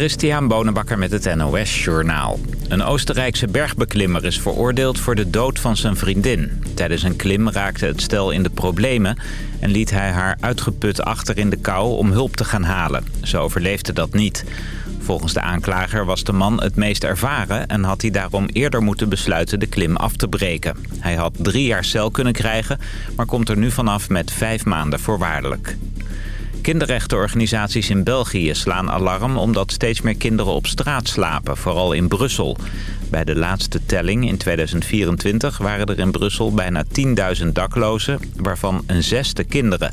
Christian Bonenbakker met het NOS Journaal. Een Oostenrijkse bergbeklimmer is veroordeeld voor de dood van zijn vriendin. Tijdens een klim raakte het stel in de problemen... en liet hij haar uitgeput achter in de kou om hulp te gaan halen. Ze overleefde dat niet. Volgens de aanklager was de man het meest ervaren... en had hij daarom eerder moeten besluiten de klim af te breken. Hij had drie jaar cel kunnen krijgen... maar komt er nu vanaf met vijf maanden voorwaardelijk. Kinderrechtenorganisaties in België slaan alarm omdat steeds meer kinderen op straat slapen, vooral in Brussel. Bij de laatste telling in 2024 waren er in Brussel bijna 10.000 daklozen, waarvan een zesde kinderen.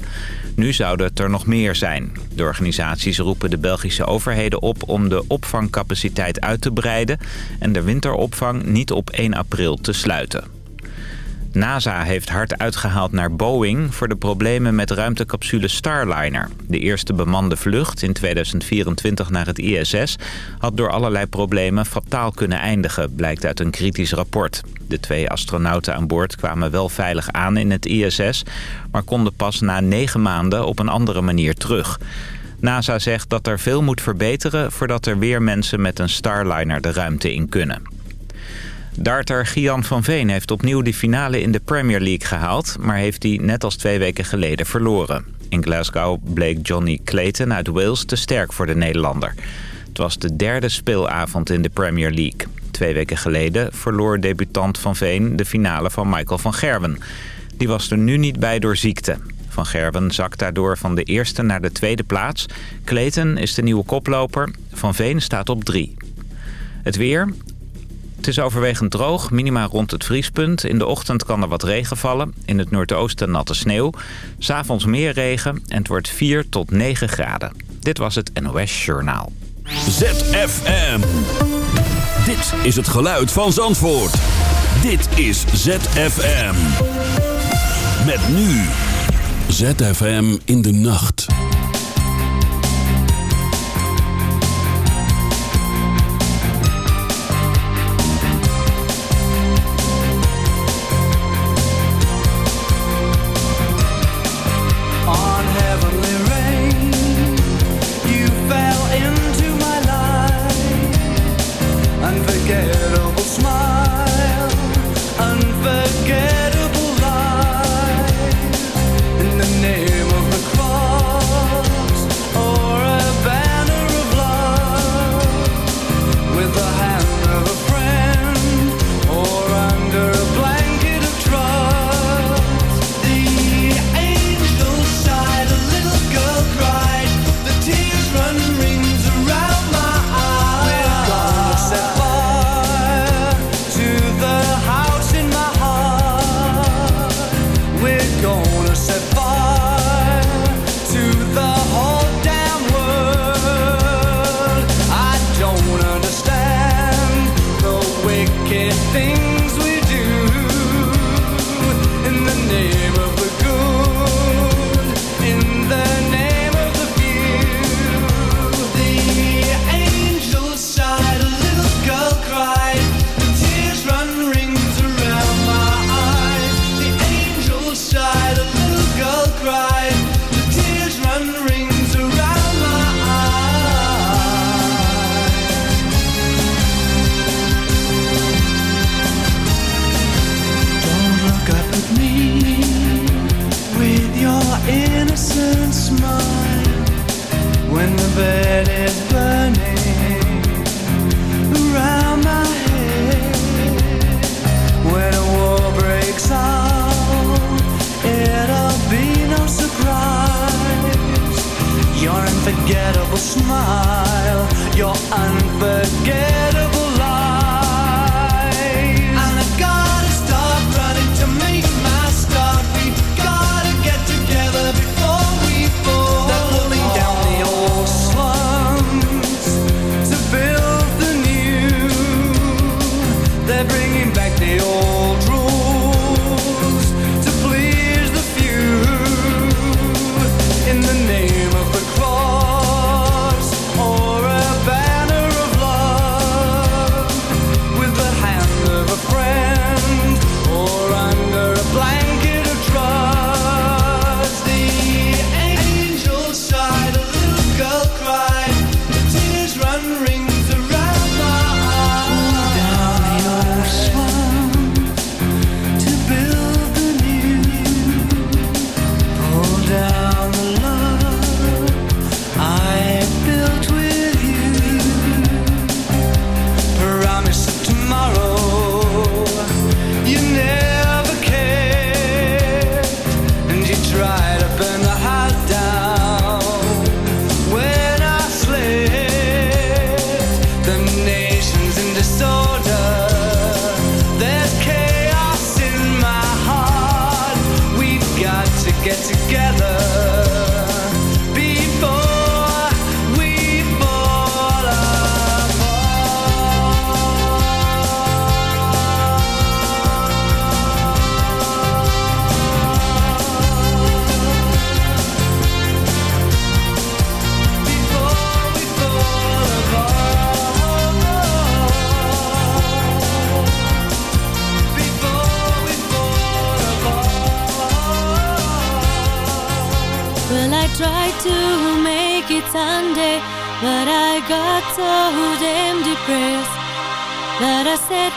Nu zouden het er nog meer zijn. De organisaties roepen de Belgische overheden op om de opvangcapaciteit uit te breiden... en de winteropvang niet op 1 april te sluiten. NASA heeft hard uitgehaald naar Boeing voor de problemen met ruimtecapsule Starliner. De eerste bemande vlucht in 2024 naar het ISS had door allerlei problemen fataal kunnen eindigen, blijkt uit een kritisch rapport. De twee astronauten aan boord kwamen wel veilig aan in het ISS, maar konden pas na negen maanden op een andere manier terug. NASA zegt dat er veel moet verbeteren voordat er weer mensen met een Starliner de ruimte in kunnen. Darter Gian van Veen heeft opnieuw de finale in de Premier League gehaald... maar heeft die net als twee weken geleden verloren. In Glasgow bleek Johnny Clayton uit Wales te sterk voor de Nederlander. Het was de derde speelavond in de Premier League. Twee weken geleden verloor debutant Van Veen de finale van Michael van Gerwen. Die was er nu niet bij door ziekte. Van Gerwen zakt daardoor van de eerste naar de tweede plaats. Clayton is de nieuwe koploper. Van Veen staat op drie. Het weer. Het is overwegend droog, minima rond het vriespunt. In de ochtend kan er wat regen vallen. In het noordoosten natte sneeuw. S'avonds meer regen en het wordt 4 tot 9 graden. Dit was het NOS Journaal. ZFM. Dit is het geluid van Zandvoort. Dit is ZFM. Met nu. ZFM in de nacht.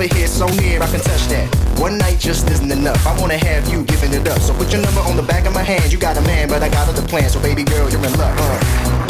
Over here so near I can touch that. One night just isn't enough. I wanna have you giving it up. So put your number on the back of my hand. You got a man, but I got other plans. So baby girl, you're in luck. Uh.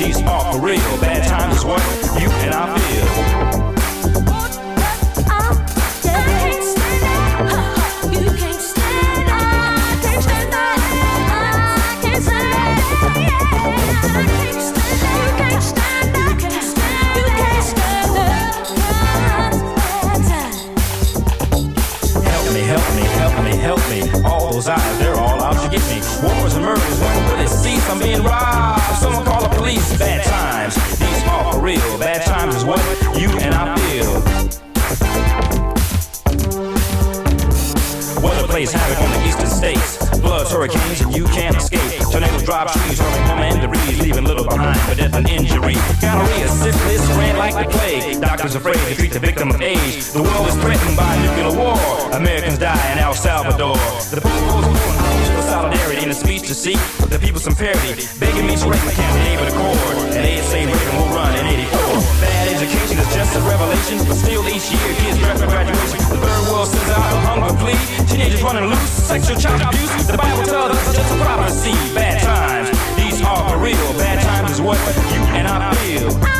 these are for real. Bad times is what you and I feel. You can't stand up. I can't stand up. You can't stand up. Help me, help me, help me, help me. All those eyes, they're all out to get me. Wars and murders, cease? I'm being robbed. Someone call the police. Bad times, these are for real. Bad times is what you and I feel. Weather plays havoc on the eastern states. Floods, hurricanes, and you can't escape. Tornadoes drop trees, hurling home and debris, leaving little behind for death and injury. Gonorrhea, syphilis, ran like the plague. Doctors afraid to treat the victim of age. The world is threatened by nuclear war. Americans die in El Salvador. The people's solidarity in a speech to seek the people some parity. Begging me to write my campaign with accord. And they say Reagan will run in 84. Bad education is just a revelation, but still each year kids draft for graduation. The third world sends out a hunger plea. Teenagers running loose, sexual child abuse. The Bible tells us it's just a prophecy. Bad times, these are for real. Bad times is what you and I feel.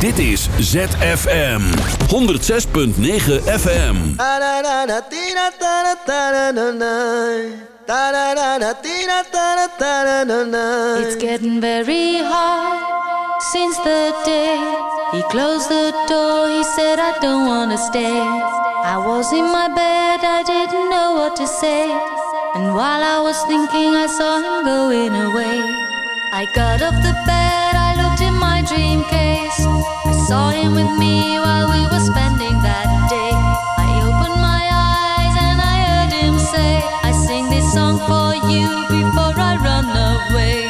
Dit is ZFM 106.9 FM. It's getting very hard since the day he closed the door. He said, I don't wanna stay. I was in my bed, I didn't know what to say. And while I was thinking, I saw him going away. I got off the bed, I looked in my dream case. I saw him with me while we were spending that day. I opened my eyes and I heard him say, I sing this song for you before I run away.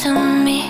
to me.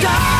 From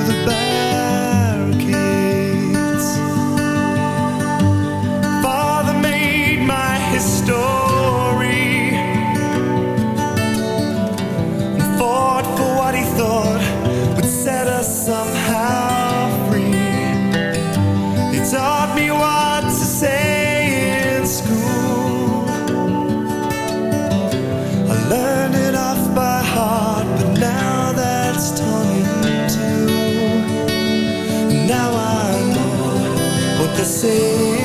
they're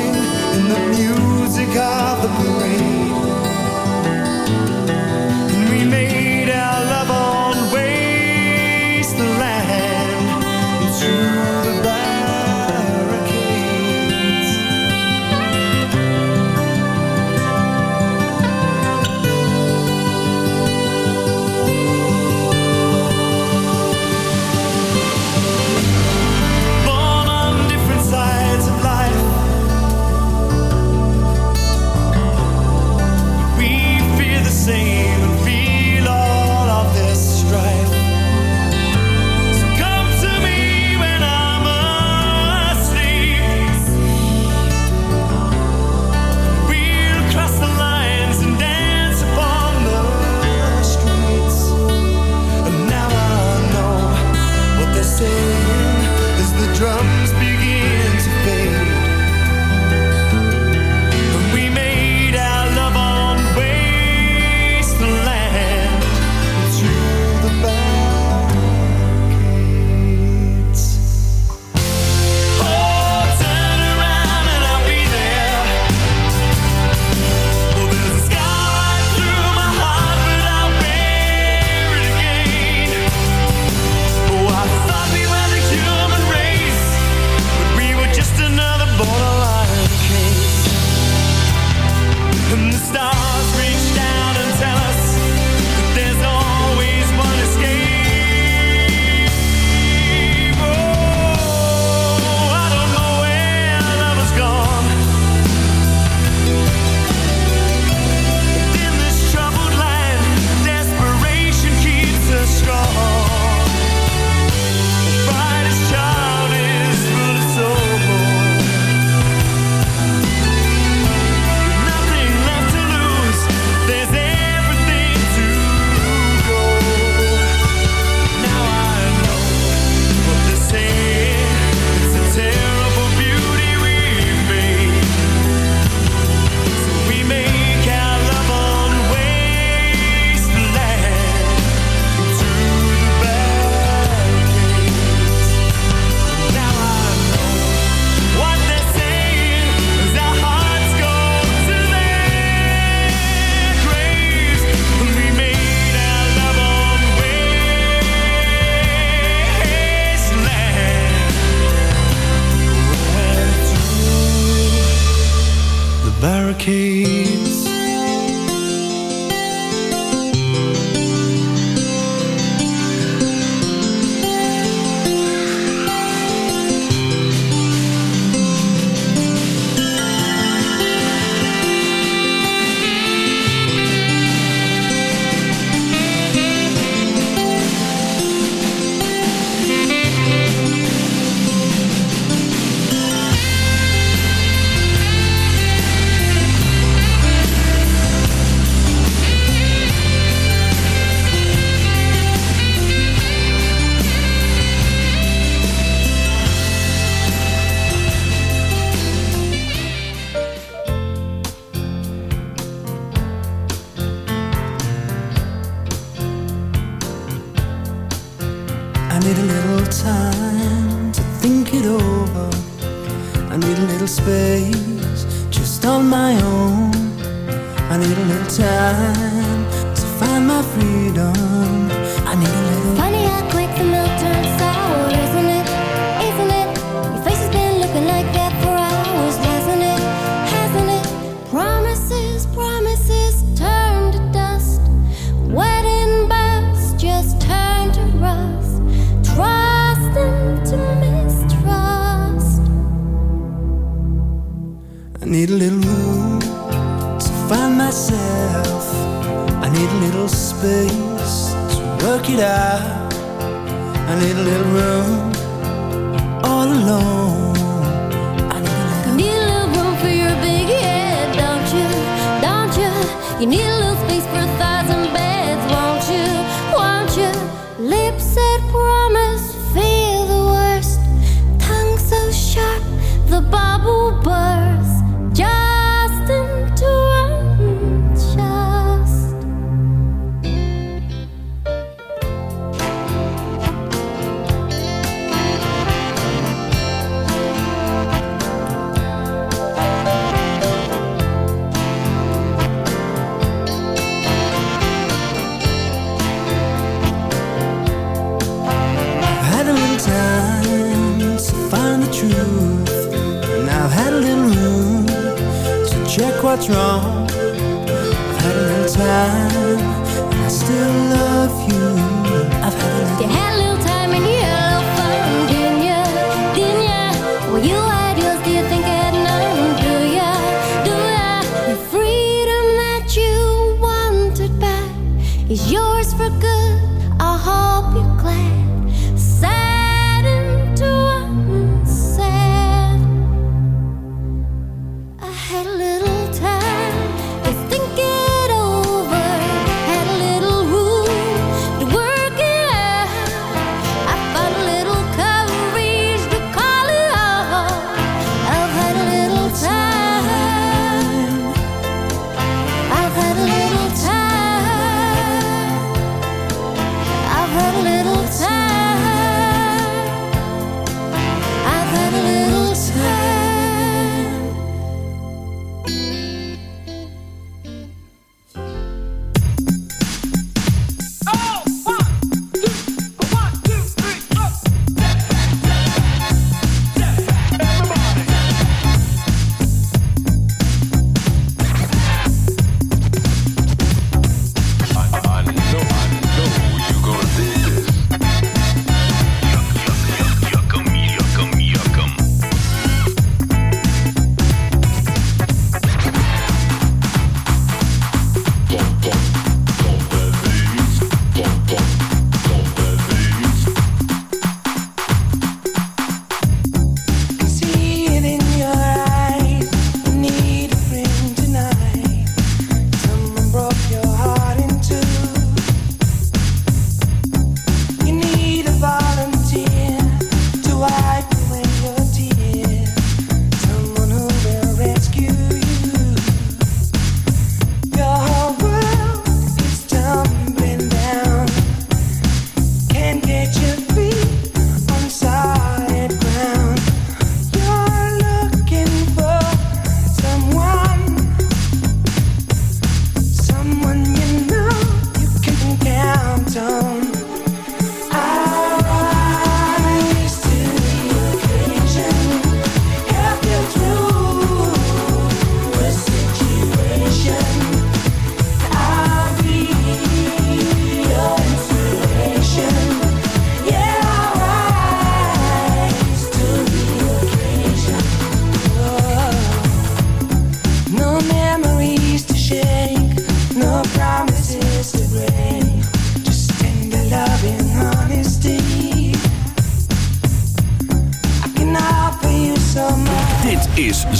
the bubble